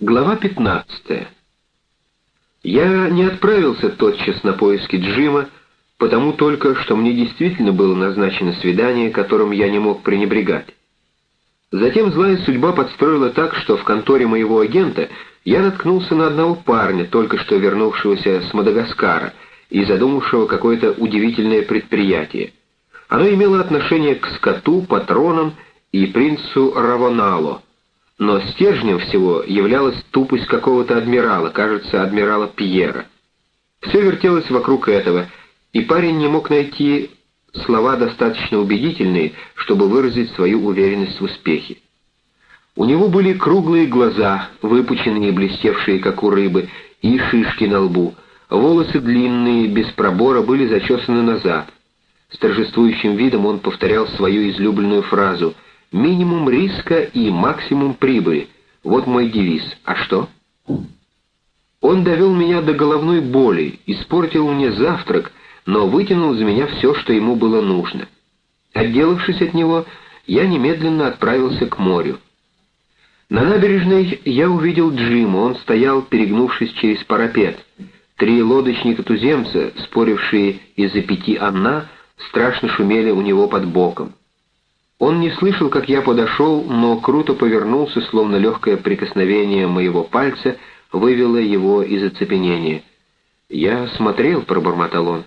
Глава 15. Я не отправился тотчас на поиски Джима, потому только, что мне действительно было назначено свидание, которым я не мог пренебрегать. Затем злая судьба подстроила так, что в конторе моего агента я наткнулся на одного парня, только что вернувшегося с Мадагаскара и задумавшего какое-то удивительное предприятие. Оно имело отношение к скоту, патронам и принцу Равонало — но стержнем всего являлась тупость какого-то адмирала, кажется, адмирала Пьера. Все вертелось вокруг этого, и парень не мог найти слова достаточно убедительные, чтобы выразить свою уверенность в успехе. У него были круглые глаза, выпученные и блестевшие, как у рыбы, и шишки на лбу. Волосы длинные, без пробора, были зачесаны назад. С торжествующим видом он повторял свою излюбленную фразу — Минимум риска и максимум прибыли. Вот мой девиз. А что? Он довел меня до головной боли, испортил мне завтрак, но вытянул из меня все, что ему было нужно. Отделавшись от него, я немедленно отправился к морю. На набережной я увидел Джима, он стоял, перегнувшись через парапет. Три лодочника-туземца, спорившие из-за пяти Анна, страшно шумели у него под боком. Он не слышал, как я подошел, но круто повернулся, словно легкое прикосновение моего пальца вывело его из оцепенения. «Я смотрел», — пробормотал он.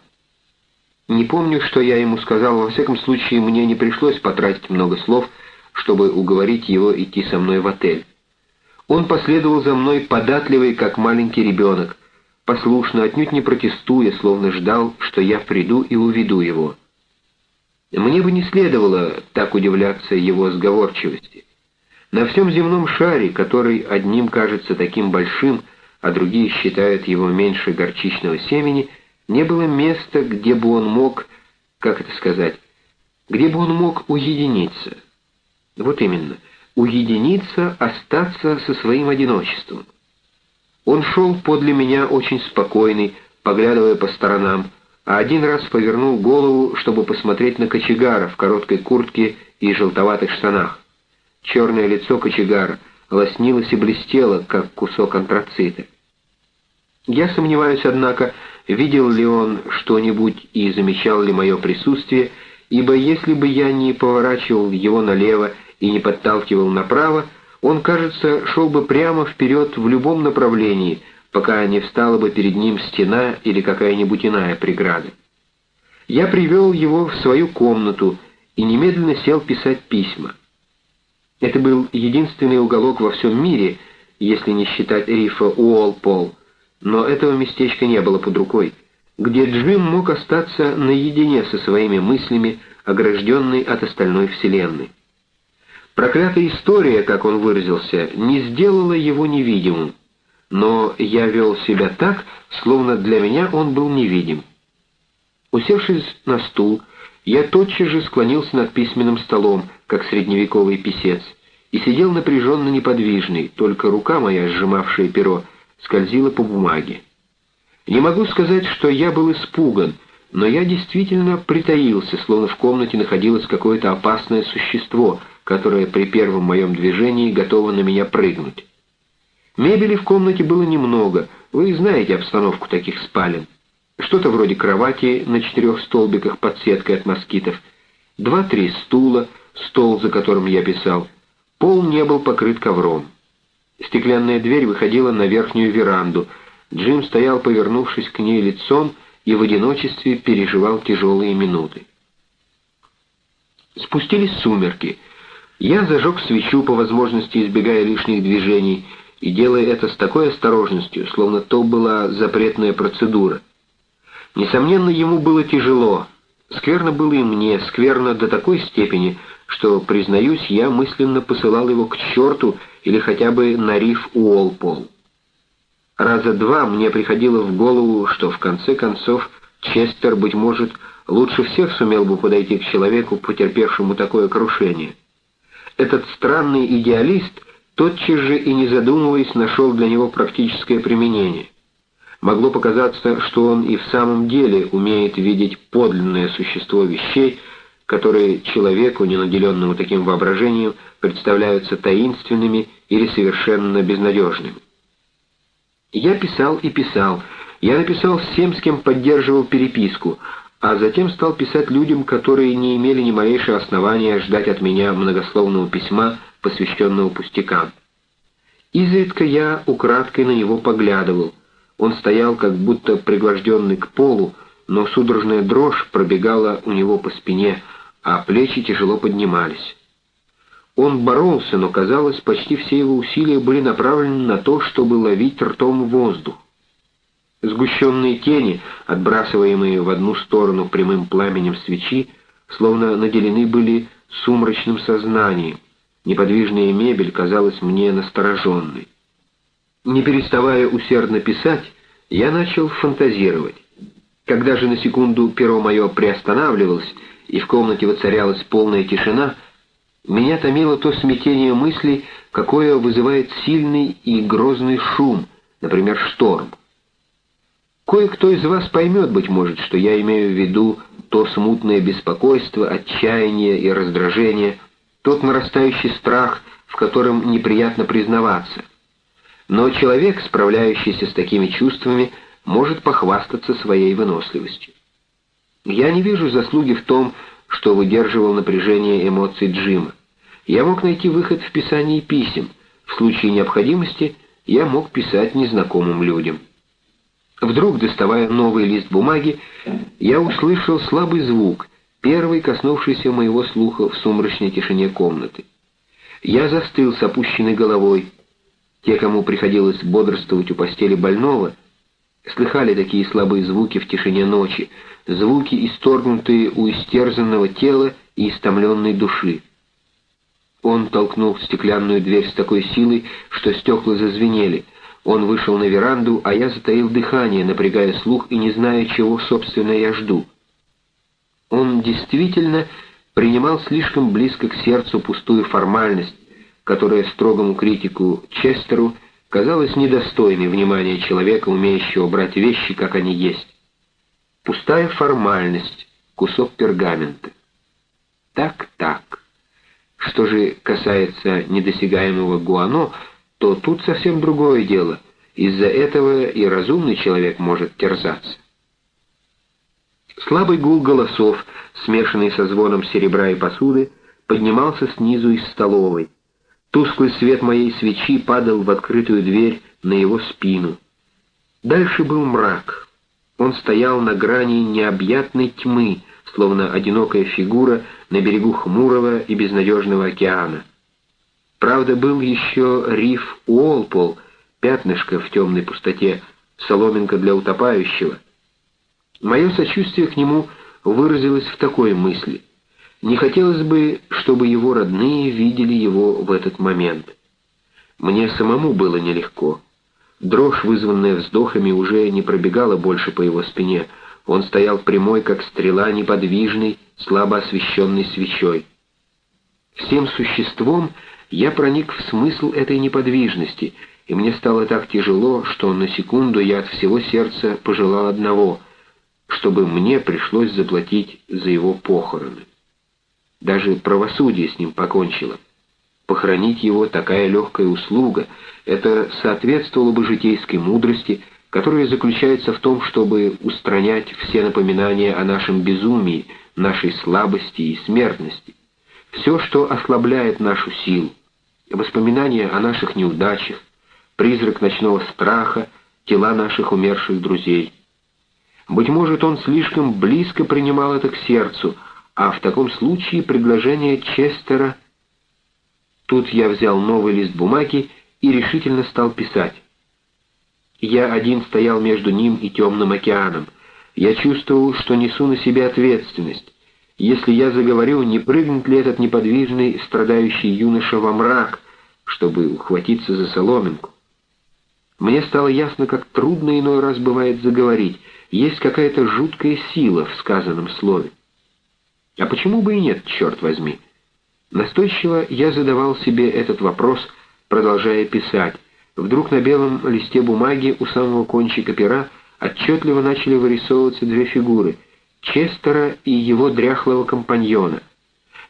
Не помню, что я ему сказал, во всяком случае, мне не пришлось потратить много слов, чтобы уговорить его идти со мной в отель. Он последовал за мной податливый, как маленький ребенок, послушно, отнюдь не протестуя, словно ждал, что я приду и уведу его. Мне бы не следовало так удивляться его сговорчивости. На всем земном шаре, который одним кажется таким большим, а другие считают его меньше горчичного семени, не было места, где бы он мог, как это сказать, где бы он мог уединиться. Вот именно, уединиться, остаться со своим одиночеством. Он шел подле меня очень спокойный, поглядывая по сторонам, а один раз повернул голову, чтобы посмотреть на кочегара в короткой куртке и желтоватых штанах. Черное лицо кочегара лоснилось и блестело, как кусок антрацита. Я сомневаюсь, однако, видел ли он что-нибудь и замечал ли мое присутствие, ибо если бы я не поворачивал его налево и не подталкивал направо, он, кажется, шел бы прямо вперед в любом направлении, пока не встала бы перед ним стена или какая-нибудь иная преграда. Я привел его в свою комнату и немедленно сел писать письма. Это был единственный уголок во всем мире, если не считать рифа Уолпол, но этого местечка не было под рукой, где Джим мог остаться наедине со своими мыслями, огражденный от остальной вселенной. Проклятая история, как он выразился, не сделала его невидимым но я вел себя так, словно для меня он был невидим. Усевшись на стул, я тотчас же склонился над письменным столом, как средневековый писец, и сидел напряженно неподвижный, только рука моя, сжимавшая перо, скользила по бумаге. Не могу сказать, что я был испуган, но я действительно притаился, словно в комнате находилось какое-то опасное существо, которое при первом моем движении готово на меня прыгнуть. Мебели в комнате было немного, вы знаете обстановку таких спален. Что-то вроде кровати на четырех столбиках под сеткой от москитов, два-три стула, стол, за которым я писал. Пол не был покрыт ковром. Стеклянная дверь выходила на верхнюю веранду. Джим стоял, повернувшись к ней лицом, и в одиночестве переживал тяжелые минуты. Спустились сумерки. Я зажег свечу, по возможности избегая лишних движений, и делая это с такой осторожностью, словно то была запретная процедура. Несомненно, ему было тяжело. Скверно было и мне, скверно до такой степени, что, признаюсь, я мысленно посылал его к черту или хотя бы на риф Уолпол. Раза два мне приходило в голову, что в конце концов Честер, быть может, лучше всех сумел бы подойти к человеку, потерпевшему такое крушение. Этот странный идеалист — тотчас же и не задумываясь нашел для него практическое применение. Могло показаться, что он и в самом деле умеет видеть подлинное существо вещей, которые человеку, не наделенному таким воображением, представляются таинственными или совершенно безнадежными. Я писал и писал. Я написал всем, с кем поддерживал переписку, а затем стал писать людям, которые не имели ни малейшего основания ждать от меня многословного письма, посвященного пустякам. Изредка я украдкой на него поглядывал. Он стоял как будто пригвожденный к полу, но судорожная дрожь пробегала у него по спине, а плечи тяжело поднимались. Он боролся, но, казалось, почти все его усилия были направлены на то, чтобы ловить ртом воздух. Сгущенные тени, отбрасываемые в одну сторону прямым пламенем свечи, словно наделены были сумрачным сознанием. Неподвижная мебель казалась мне настороженной. Не переставая усердно писать, я начал фантазировать. Когда же на секунду перо мое приостанавливалось, и в комнате воцарялась полная тишина, меня томило то смятение мыслей, какое вызывает сильный и грозный шум, например, шторм. Кое-кто из вас поймет, быть может, что я имею в виду то смутное беспокойство, отчаяние и раздражение, тот нарастающий страх, в котором неприятно признаваться. Но человек, справляющийся с такими чувствами, может похвастаться своей выносливостью. Я не вижу заслуги в том, что выдерживал напряжение эмоций Джима. Я мог найти выход в писании писем. В случае необходимости я мог писать незнакомым людям. Вдруг, доставая новый лист бумаги, я услышал слабый звук, первый коснувшийся моего слуха в сумрачной тишине комнаты. Я застыл с опущенной головой. Те, кому приходилось бодрствовать у постели больного, слыхали такие слабые звуки в тишине ночи, звуки, исторгнутые у истерзанного тела и истомленной души. Он толкнул стеклянную дверь с такой силой, что стекла зазвенели. Он вышел на веранду, а я затаил дыхание, напрягая слух и не зная, чего, собственно, я жду. Он действительно принимал слишком близко к сердцу пустую формальность, которая строгому критику Честеру казалась недостойной внимания человека, умеющего брать вещи, как они есть. Пустая формальность, кусок пергамента. Так-так. Что же касается недосягаемого гуано, то тут совсем другое дело. Из-за этого и разумный человек может терзаться. Слабый гул голосов, смешанный со звоном серебра и посуды, поднимался снизу из столовой. Тусклый свет моей свечи падал в открытую дверь на его спину. Дальше был мрак. Он стоял на грани необъятной тьмы, словно одинокая фигура на берегу хмурого и безнадежного океана. Правда, был еще риф Уолпол, пятнышко в темной пустоте, соломинка для утопающего. Мое сочувствие к нему выразилось в такой мысли. Не хотелось бы, чтобы его родные видели его в этот момент. Мне самому было нелегко. Дрожь, вызванная вздохами, уже не пробегала больше по его спине. Он стоял прямой, как стрела, неподвижный, слабо освещенный свечой. Всем существом я проник в смысл этой неподвижности, и мне стало так тяжело, что на секунду я от всего сердца пожелал одного — чтобы мне пришлось заплатить за его похороны. Даже правосудие с ним покончило похоронить его такая легкая услуга, это соответствовало бы житейской мудрости, которая заключается в том, чтобы устранять все напоминания о нашем безумии, нашей слабости и смертности, все, что ослабляет нашу силу, воспоминания о наших неудачах, призрак ночного страха, тела наших умерших друзей. Быть может, он слишком близко принимал это к сердцу, а в таком случае предложение Честера Тут я взял новый лист бумаги и решительно стал писать. Я один стоял между ним и темным океаном. Я чувствовал, что несу на себе ответственность. Если я заговорю, не прыгнет ли этот неподвижный, страдающий юноша во мрак, чтобы ухватиться за соломинку? Мне стало ясно, как трудно иной раз бывает заговорить. Есть какая-то жуткая сила в сказанном слове. А почему бы и нет, черт возьми? Настойчиво я задавал себе этот вопрос, продолжая писать. Вдруг на белом листе бумаги у самого кончика пера отчетливо начали вырисовываться две фигуры — Честера и его дряхлого компаньона.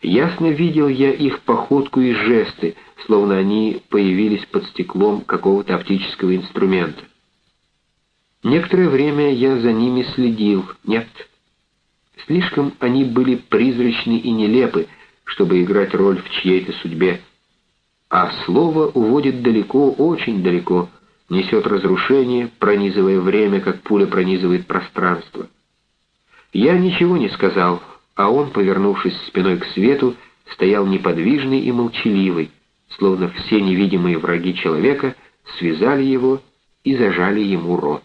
Ясно видел я их походку и жесты, словно они появились под стеклом какого-то оптического инструмента. Некоторое время я за ними следил. Нет, слишком они были призрачны и нелепы, чтобы играть роль в чьей-то судьбе. А слово уводит далеко, очень далеко, несет разрушение, пронизывая время, как пуля пронизывает пространство. Я ничего не сказал, а он, повернувшись спиной к свету, стоял неподвижный и молчаливый, словно все невидимые враги человека связали его и зажали ему рот.